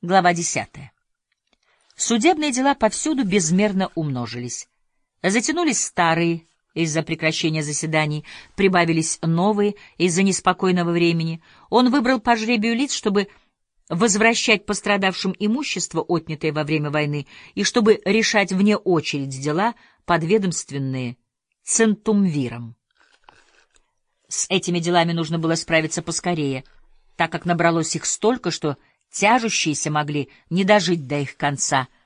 Глава 10. Судебные дела повсюду безмерно умножились. Затянулись старые из-за прекращения заседаний, прибавились новые из-за неспокойного времени. Он выбрал по жребию лиц, чтобы возвращать пострадавшим имущество, отнятое во время войны, и чтобы решать вне очереди дела, подведомственные центумвиром. С этими делами нужно было справиться поскорее, так как набралось их столько, что тяжущиеся могли не дожить до их конца —